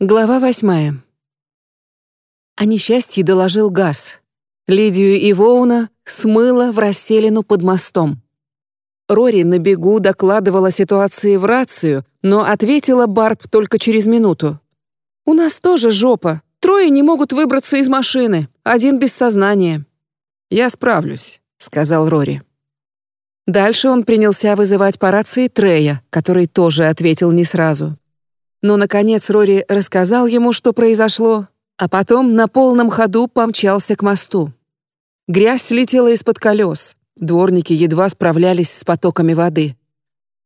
Глава восьмая. О несчастье доложил Газ. Лидию и Воуна смыло в расселину под мостом. Рори на бегу докладывала ситуации в рацию, но ответила Барб только через минуту. «У нас тоже жопа. Трое не могут выбраться из машины. Один без сознания». «Я справлюсь», — сказал Рори. Дальше он принялся вызывать по рации Трея, который тоже ответил не сразу. Но, наконец, Рори рассказал ему, что произошло, а потом на полном ходу помчался к мосту. Грязь слетела из-под колес, дворники едва справлялись с потоками воды.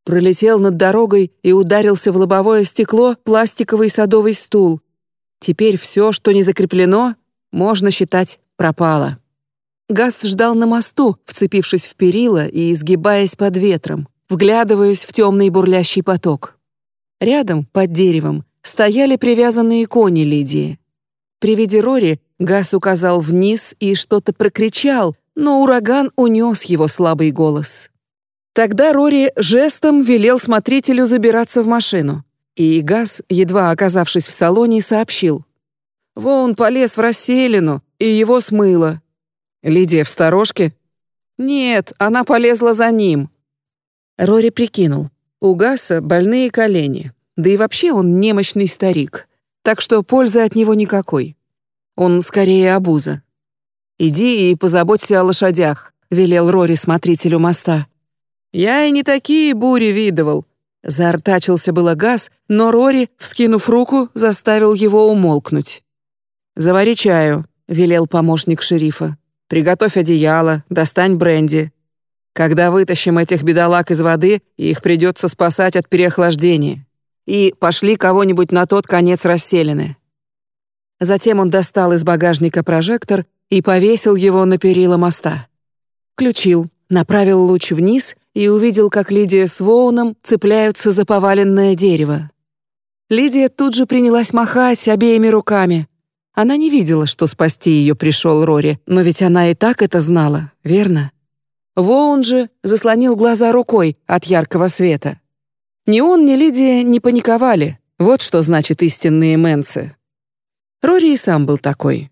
Пролетел над дорогой и ударился в лобовое стекло пластиковый садовый стул. Теперь все, что не закреплено, можно считать пропало. Газ ждал на мосту, вцепившись в перила и изгибаясь под ветром, вглядываясь в темный бурлящий поток. Рядом, под деревом, стояли привязанные кони Лидии. При виде Рори Гас указал вниз и что-то прокричал, но ураган унес его слабый голос. Тогда Рори жестом велел смотрителю забираться в машину. И Гас, едва оказавшись в салоне, сообщил. «Вон полез в расселину, и его смыло». «Лидия в сторожке?» «Нет, она полезла за ним». Рори прикинул. У Гаса больные колени, да и вообще он немощный старик, так что пользы от него никакой. Он скорее обуза. «Иди и позаботься о лошадях», — велел Рори смотрителю моста. «Я и не такие бури видывал», — заортачился было Гас, но Рори, вскинув руку, заставил его умолкнуть. «Завари чаю», — велел помощник шерифа. «Приготовь одеяло, достань бренди. Когда вытащим этих бедолаг из воды, их придется спасать от переохлаждения. И пошли кого-нибудь на тот конец расселены». Затем он достал из багажника прожектор и повесил его на перила моста. Включил, направил луч вниз и увидел, как Лидия с Воуном цепляются за поваленное дерево. Лидия тут же принялась махать обеими руками. Она не видела, что спасти ее пришел Рори, но ведь она и так это знала, верно? Воун же заслонил глаза рукой от яркого света. Ни он, ни Лидия не паниковали. Вот что значит истинные мэнцы. Рори и сам был такой.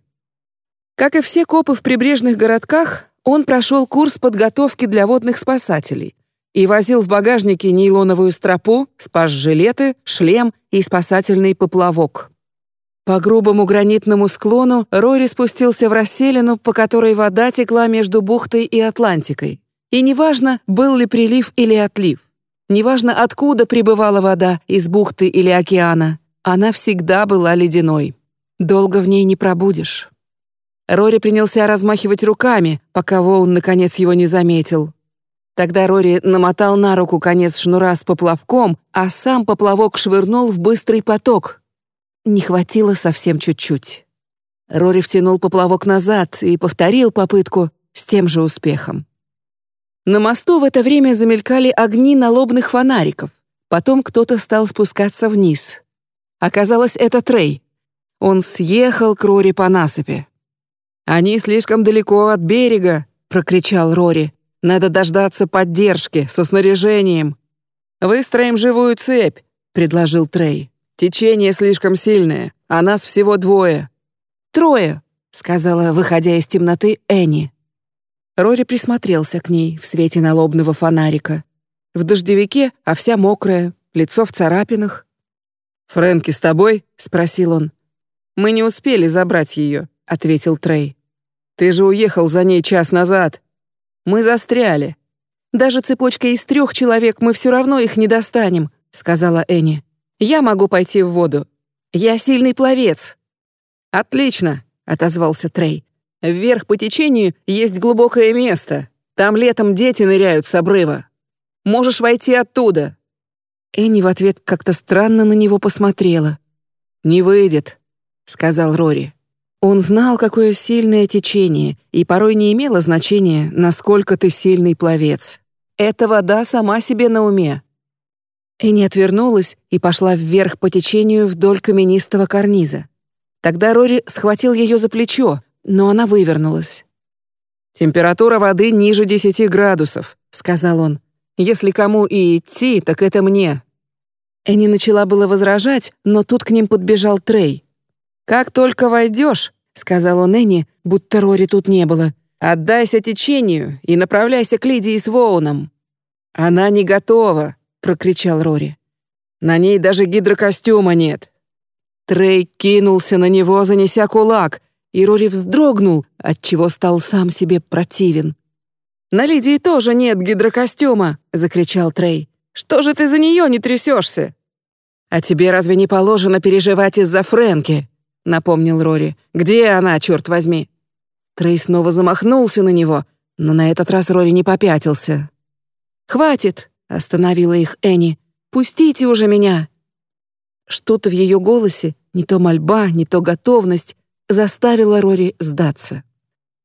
Как и все копы в прибрежных городках, он прошел курс подготовки для водных спасателей и возил в багажнике нейлоновую стропу, спас-жилеты, шлем и спасательный поплавок. По грубому гранитному склону Рори спустился в расселину, по которой вода текла между бухтой и Атлантикой. И неважно, был ли прилив или отлив, неважно, откуда прибывала вода, из бухты или океана, она всегда была ледяной. Долго в ней не пробудешь. Рори принялся размахивать руками, пока Воун наконец его не заметил. Тогда Рори намотал на руку конец шнура с поплавком, а сам поплавок швырнул в быстрый поток, не хватило совсем чуть-чуть. Рори втянул поплавок назад и повторил попытку с тем же успехом. На мосту в это время замелькали огни налобных фонариков. Потом кто-то стал спускаться вниз. Оказалось, это Трей. Он съехал к Рори по насыпи. «Они слишком далеко от берега», — прокричал Рори. «Надо дождаться поддержки со снаряжением». «Выстроим живую цепь», — предложил Трей. Течение слишком сильное, а нас всего двое». «Трое», — сказала, выходя из темноты, Энни. Рори присмотрелся к ней в свете налобного фонарика. В дождевике, а вся мокрая, лицо в царапинах. «Фрэнки с тобой?» — спросил он. «Мы не успели забрать ее», — ответил Трей. «Ты же уехал за ней час назад. Мы застряли». «Даже цепочкой из трех человек мы все равно их не достанем», — сказала Энни. Я могу пойти в воду. Я сильный пловец». «Отлично», — отозвался Трей. «Вверх по течению есть глубокое место. Там летом дети ныряют с обрыва. Можешь войти оттуда». Энни в ответ как-то странно на него посмотрела. «Не выйдет», — сказал Рори. Он знал, какое сильное течение, и порой не имело значения, насколько ты сильный пловец. Эта вода сама себе на уме. Энни отвернулась и пошла вверх по течению вдоль каменистого карниза. Тогда Рори схватил ее за плечо, но она вывернулась. «Температура воды ниже десяти градусов», — сказал он. «Если кому и идти, так это мне». Энни начала было возражать, но тут к ним подбежал Трей. «Как только войдешь», — сказал он Энни, будто Рори тут не было, «отдайся течению и направляйся к Лидии с Воуном». «Она не готова», — прокричал Рори. «На ней даже гидрокостюма нет». Трей кинулся на него, занеся кулак, и Рори вздрогнул, отчего стал сам себе противен. «На Лидии тоже нет гидрокостюма!» — закричал Трей. «Что же ты за нее не трясешься?» «А тебе разве не положено переживать из-за Фрэнки?» — напомнил Рори. «Где она, черт возьми?» Трей снова замахнулся на него, но на этот раз Рори не попятился. «Хватит!» — остановила их Энни. «Пустите уже меня!» Что-то в ее голосе, не то мольба, не то готовность, заставило Рори сдаться.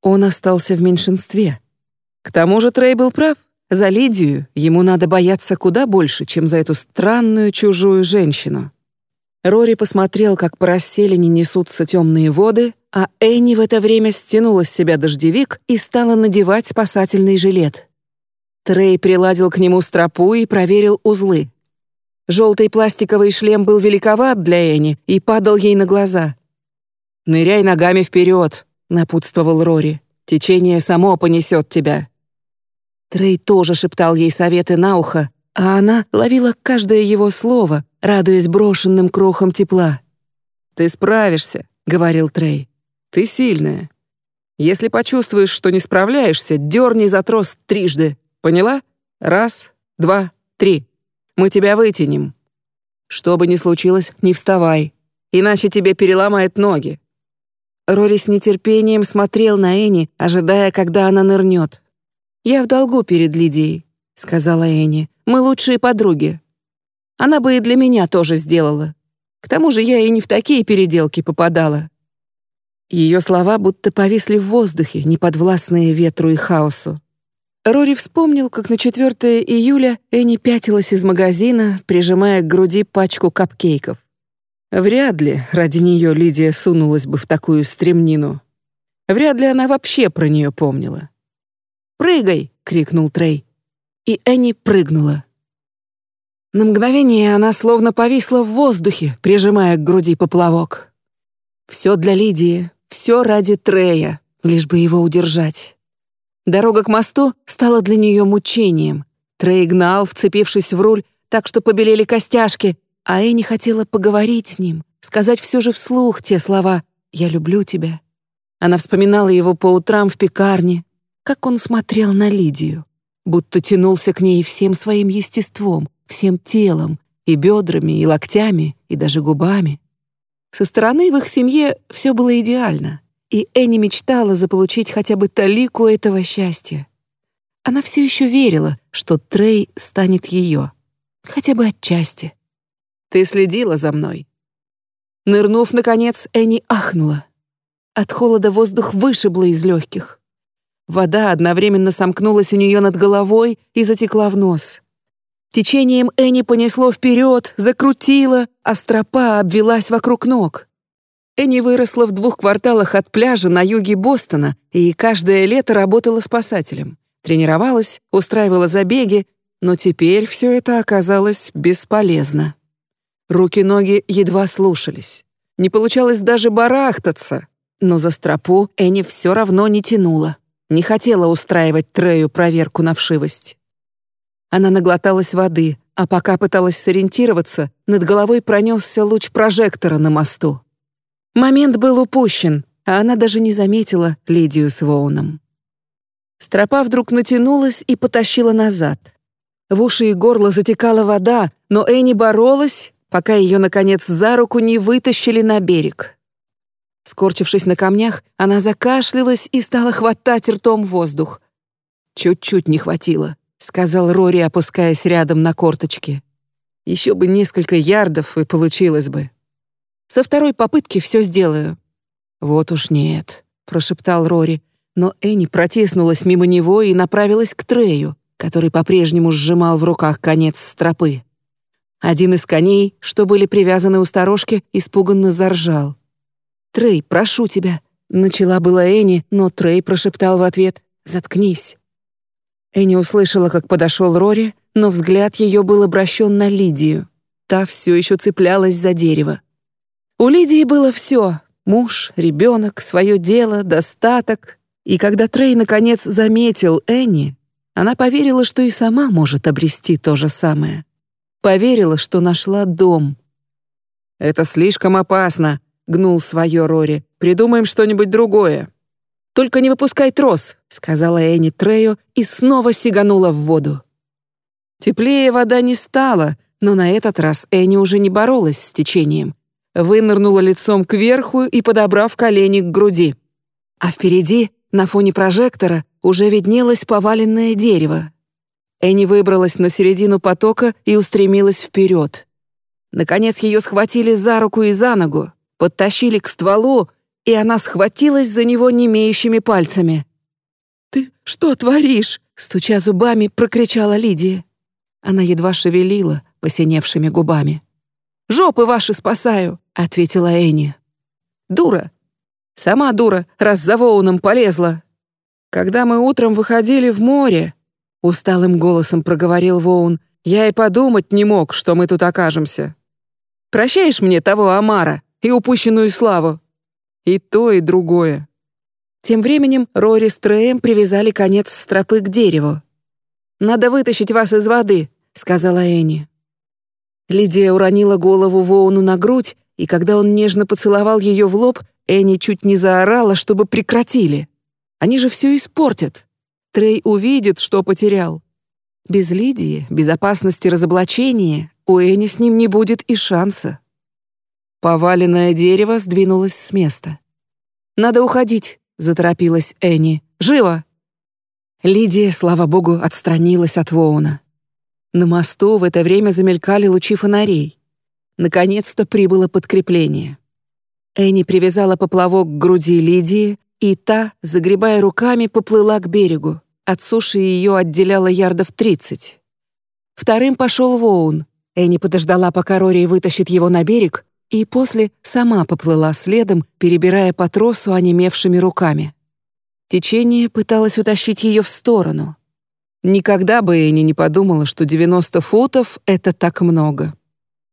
Он остался в меньшинстве. К тому же Трей был прав. За Лидию ему надо бояться куда больше, чем за эту странную чужую женщину. Рори посмотрел, как по расселине несутся темные воды, а Энни в это время стянула с себя дождевик и стала надевать спасательный жилет. Трей приладил к нему стропу и проверил узлы. Желтый пластиковый шлем был великоват для Энни и падал ей на глаза. «Ныряй ногами вперед», — напутствовал Рори. «Течение само понесет тебя». Трей тоже шептал ей советы на ухо, а она ловила каждое его слово, радуясь брошенным крохам тепла. «Ты справишься», — говорил Трей. «Ты сильная. Если почувствуешь, что не справляешься, дерни за трос трижды. Поняла? Раз, два, три. Мы тебя вытянем. Что бы ни случилось, не вставай, иначе тебе переломает ноги». Рори с нетерпением смотрел на Энни, ожидая, когда она нырнет. «Я в долгу перед Лидией», — сказала Энни. «Мы лучшие подруги. Она бы и для меня тоже сделала. К тому же я и не в такие переделки попадала». Ее слова будто повисли в воздухе, неподвластные ветру и хаосу. Рори вспомнил, как на 4 июля Энни пятилась из магазина, прижимая к груди пачку капкейков. Вряд ли ради нее Лидия сунулась бы в такую стремнину. Вряд ли она вообще про нее помнила. «Прыгай!» — крикнул Трей. И Энни прыгнула. На мгновение она словно повисла в воздухе, прижимая к груди поплавок. Все для Лидии, все ради Трея, лишь бы его удержать. Дорога к мосту стала для нее мучением. Трей гнал, вцепившись в руль, так что побелели костяшки, а Энни хотела поговорить с ним, сказать все же вслух те слова «Я люблю тебя». Она вспоминала его по утрам в пекарне, как он смотрел на Лидию, будто тянулся к ней всем своим естеством, всем телом, и бедрами, и локтями, и даже губами. Со стороны в их семье все было идеально, и Энни мечтала заполучить хотя бы талику этого счастья. Она все еще верила, что Трей станет ее, хотя бы отчасти. «Ты следила за мной». Нырнув, наконец, Энни ахнула. От холода воздух вышибло из легких. Вода одновременно сомкнулась у нее над головой и затекла в нос. Течением Энни понесло вперед, закрутило, а стропа обвелась вокруг ног. Энни выросла в двух кварталах от пляжа на юге Бостона и каждое лето работала спасателем. Тренировалась, устраивала забеги, но теперь все это оказалось бесполезно. Руки-ноги едва слушались. Не получалось даже барахтаться, но за стропу Энни все равно не тянула. Не хотела устраивать Трею проверку на вшивость. Она наглоталась воды, а пока пыталась сориентироваться, над головой пронесся луч прожектора на мосту. Момент был упущен, а она даже не заметила Лидию с Воуном. Стропа вдруг натянулась и потащила назад. В уши и горло затекала вода, но Энни боролась, пока ее, наконец, за руку не вытащили на берег. Скорчившись на камнях, она закашлялась и стала хватать ртом воздух. «Чуть-чуть не хватило», — сказал Рори, опускаясь рядом на корточки. «Еще бы несколько ярдов, и получилось бы. Со второй попытки все сделаю». «Вот уж нет», — прошептал Рори, но Энни протиснулась мимо него и направилась к Трею, который по-прежнему сжимал в руках конец стропы. Один из коней, что были привязаны у сторожки, испуганно заржал. «Трей, прошу тебя!» Начала была Энни, но Трей прошептал в ответ «Заткнись». Энни услышала, как подошел Рори, но взгляд ее был обращен на Лидию. Та все еще цеплялась за дерево. У Лидии было все — муж, ребенок, свое дело, достаток. И когда Трей наконец заметил Энни, она поверила, что и сама может обрести то же самое. Поверила, что нашла дом. «Это слишком опасно», — гнул свое Рори. «Придумаем что-нибудь другое». «Только не выпускай трос», — сказала Энни Трею и снова сиганула в воду. Теплее вода не стала, но на этот раз Энни уже не боролась с течением. Вынырнула лицом кверху и подобрав колени к груди. А впереди, на фоне прожектора, уже виднелось поваленное дерево. Энни выбралась на середину потока и устремилась вперед. Наконец ее схватили за руку и за ногу, подтащили к стволу, и она схватилась за него немеющими пальцами. «Ты что творишь?» — стуча зубами, прокричала Лидия. Она едва шевелила посиневшими губами. «Жопы ваши спасаю!» — ответила Энни. «Дура! Сама дура, раз за Воуном полезла!» «Когда мы утром выходили в море», — усталым голосом проговорил Воун, «я и подумать не мог, что мы тут окажемся. Прощаешь мне того Амара и упущенную славу? И то, и другое». Тем временем Рори с Трэем привязали конец стропы к дереву. «Надо вытащить вас из воды», сказала Энни. Лидия уронила голову Воуну на грудь, и когда он нежно поцеловал ее в лоб, Энни чуть не заорала, чтобы прекратили. Они же все испортят. Трей увидит, что потерял. Без Лидии, безопасности разоблачения, у Энни с ним не будет и шанса. Поваленное дерево сдвинулось с места. «Надо уходить», — заторопилась Энни. «Живо!» Лидия, слава богу, отстранилась от Воуна. На мосту в это время замелькали лучи фонарей. Наконец-то прибыло подкрепление. Энни привязала поплавок к груди Лидии, и та, загребая руками, поплыла к берегу. От суши ее отделяло ярдов тридцать. Вторым пошел Воун. Энни подождала, пока Рори вытащит его на берег, и после сама поплыла следом, перебирая по тросу онемевшими руками. Течение пыталось утащить ее в сторону. Никогда бы Энни не подумала, что 90 футов — это так много.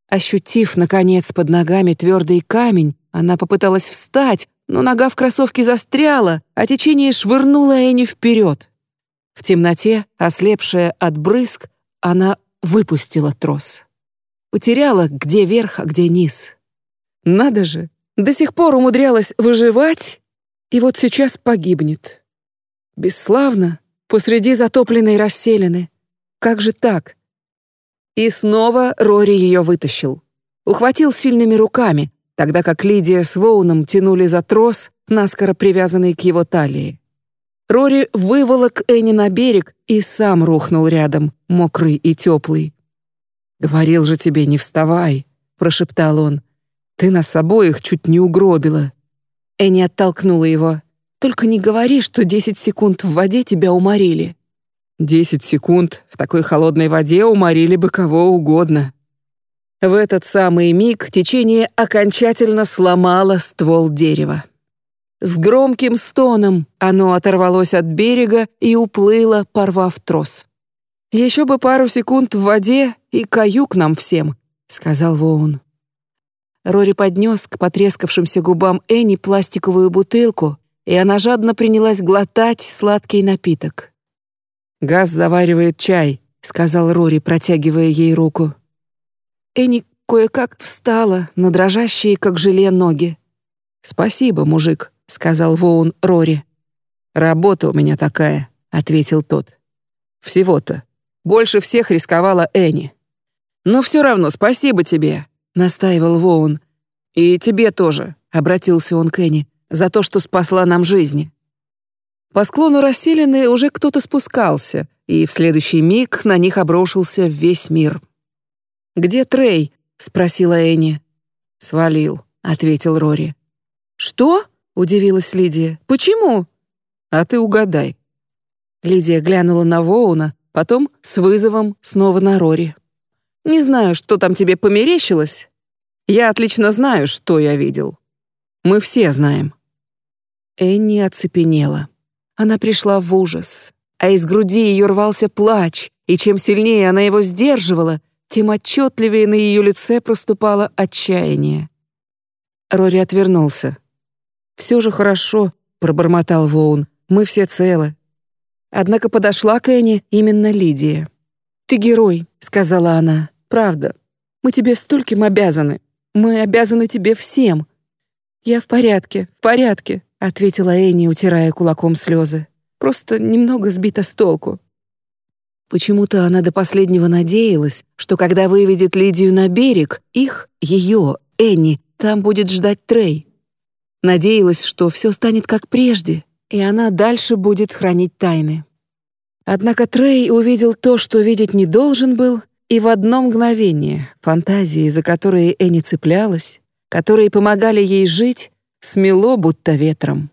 Ощутив, наконец, под ногами твердый камень, она попыталась встать, но нога в кроссовке застряла, а течение швырнуло Энни вперед. В темноте, ослепшая от брызг, она выпустила трос. Потеряла, где верх, а где низ. Надо же, до сих пор умудрялась выживать, и вот сейчас погибнет. Бесславно, посреди затопленной расселины. Как же так? И снова Рори ее вытащил. Ухватил сильными руками, тогда как Лидия с Воуном тянули за трос, наскоро привязанный к его талии. Рори выволок Энни на берег и сам рухнул рядом, мокрый и теплый. «Говорил же тебе, не вставай», — прошептал он. «Ты нас обоих чуть не угробила». Энни оттолкнула его. Только не говори, что 10 секунд в воде тебя уморили. 10 секунд в такой холодной воде уморили бы кого угодно. В этот самый миг течение окончательно сломало ствол дерева. С громким стоном оно оторвалось от берега и уплыло, порвав трос. «Еще бы пару секунд в воде и каюк нам всем», — сказал Воун. Рори поднес к потрескавшимся губам Энни пластиковую бутылку, и она жадно принялась глотать сладкий напиток. «Газ заваривает чай», — сказал Рори, протягивая ей руку. Энни кое-как встала на дрожащие, как желе, ноги. «Спасибо, мужик», — сказал Воун Рори. «Работа у меня такая», — ответил тот. «Всего-то. Больше всех рисковала Энни». «Но все равно спасибо тебе», — настаивал Воун. «И тебе тоже», — обратился он к Энни за то, что спасла нам жизни. По склону расселены уже кто-то спускался, и в следующий миг на них обрушился весь мир. «Где Трей?» — спросила Энни. «Свалил», — ответил Рори. «Что?» — удивилась Лидия. «Почему?» «А ты угадай». Лидия глянула на Воуна, потом с вызовом снова на Рори. «Не знаю, что там тебе померещилось. Я отлично знаю, что я видел. Мы все знаем». Энни оцепенела. Она пришла в ужас, а из груди ее рвался плач, и чем сильнее она его сдерживала, тем отчетливее на ее лице проступало отчаяние. Рори отвернулся. «Все же хорошо», — пробормотал Воун. «Мы все целы». Однако подошла к Энни именно Лидия. «Ты герой», — сказала она. «Правда. Мы тебе стольким обязаны. Мы обязаны тебе всем». «Я в порядке, в порядке», — ответила Энни, утирая кулаком слезы. «Просто немного сбита с толку». Почему-то она до последнего надеялась, что когда выведет Лидию на берег, их, ее, Энни, там будет ждать Трей. Надеялась, что все станет как прежде, и она дальше будет хранить тайны. Однако Трей увидел то, что видеть не должен был, и в одно мгновение фантазии, за которые Энни цеплялась, которые помогали ей жить, смело будто ветром.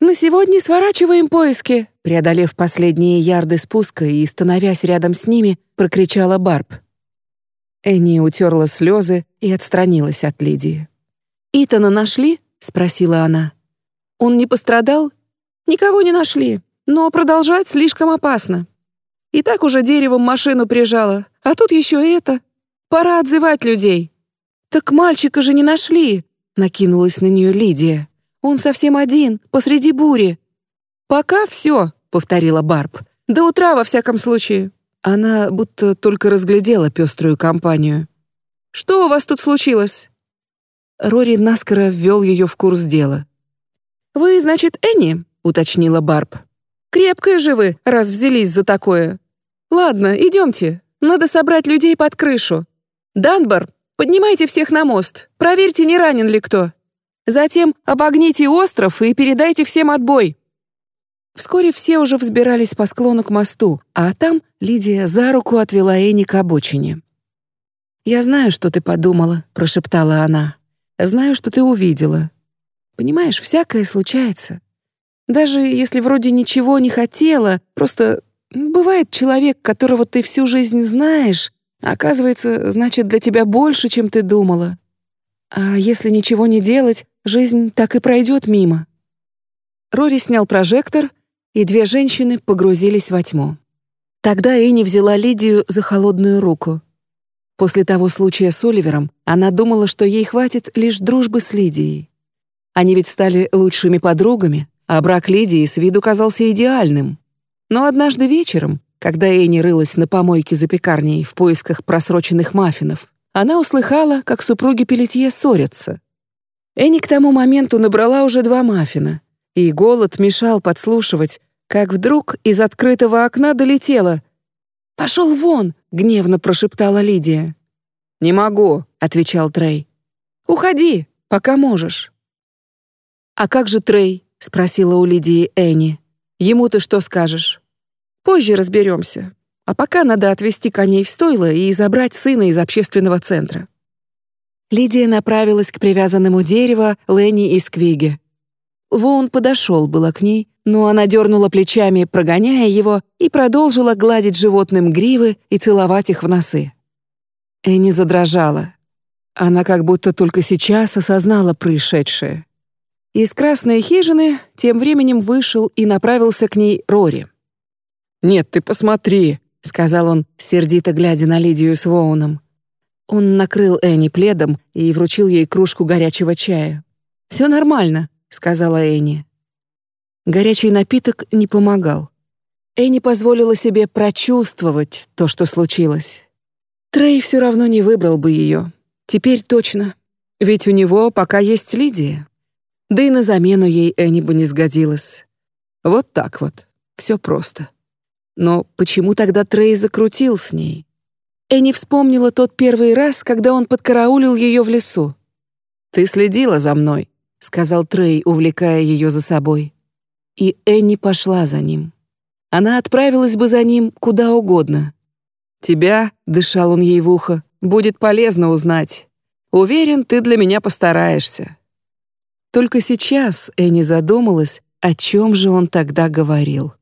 «На сегодня сворачиваем поиски», преодолев последние ярды спуска и становясь рядом с ними, прокричала Барб. Энни утерла слезы и отстранилась от Лидии. «Итана нашли?» — спросила она. «Он не пострадал?» «Никого не нашли, но продолжать слишком опасно. И так уже деревом машину прижало, а тут еще это. Пора отзывать людей». «Так мальчика же не нашли!» — накинулась на нее Лидия. «Он совсем один, посреди бури». «Пока все», — повторила Барб. «До утра, во всяком случае». Она будто только разглядела пеструю компанию. «Что у вас тут случилось?» Рори наскоро ввел ее в курс дела. «Вы, значит, Энни?» — уточнила Барб. «Крепкая же вы, раз взялись за такое. Ладно, идемте. Надо собрать людей под крышу. Данбар, поднимайте всех на мост. Проверьте, не ранен ли кто. Затем обогните остров и передайте всем отбой. Вскоре все уже взбирались по склону к мосту, а там Лидия за руку отвела Энни к обочине. «Я знаю, что ты подумала», — прошептала она. «Знаю, что ты увидела. Понимаешь, всякое случается. Даже если вроде ничего не хотела, просто бывает человек, которого ты всю жизнь знаешь, оказывается, значит для тебя больше, чем ты думала. А если ничего не делать, жизнь так и пройдет мимо». Рори снял прожектор — и две женщины погрузились во тьму. Тогда Энни взяла Лидию за холодную руку. После того случая с Оливером она думала, что ей хватит лишь дружбы с Лидией. Они ведь стали лучшими подругами, а брак Лидии с виду казался идеальным. Но однажды вечером, когда Энни рылась на помойке за пекарней в поисках просроченных маффинов, она услыхала, как супруги Пелетье ссорятся. Энни к тому моменту набрала уже два маффина, и голод мешал подслушивать, как вдруг из открытого окна долетело. «Пошел вон!» — гневно прошептала Лидия. «Не могу», — отвечал Трей. «Уходи, пока можешь». «А как же Трей?» — спросила у Лидии Энни. «Ему ты что скажешь?» «Позже разберемся. А пока надо отвезти коней в стойло и забрать сына из общественного центра». Лидия направилась к привязанному дереву Ленни и Сквиге. Воун подошел было к ней, но она дернула плечами, прогоняя его, и продолжила гладить животным гривы и целовать их в носы. Энни задрожала. Она как будто только сейчас осознала происшедшее. Из красной хижины тем временем вышел и направился к ней Рори. «Нет, ты посмотри», — сказал он, сердито глядя на Лидию с Воуном. Он накрыл Энни пледом и вручил ей кружку горячего чая. «Все нормально сказала Энни. Горячий напиток не помогал. Энни позволила себе прочувствовать то, что случилось. Трей все равно не выбрал бы ее. Теперь точно. Ведь у него пока есть Лидия. Да и на замену ей Энни бы не сгодилась. Вот так вот. Все просто. Но почему тогда Трей закрутил с ней? Энни вспомнила тот первый раз, когда он подкараулил ее в лесу. «Ты следила за мной», сказал Трей, увлекая ее за собой. И Энни пошла за ним. Она отправилась бы за ним куда угодно. Тебя, дышал он ей в ухо, будет полезно узнать. Уверен, ты для меня постараешься. Только сейчас Энни задумалась, о чем же он тогда говорил.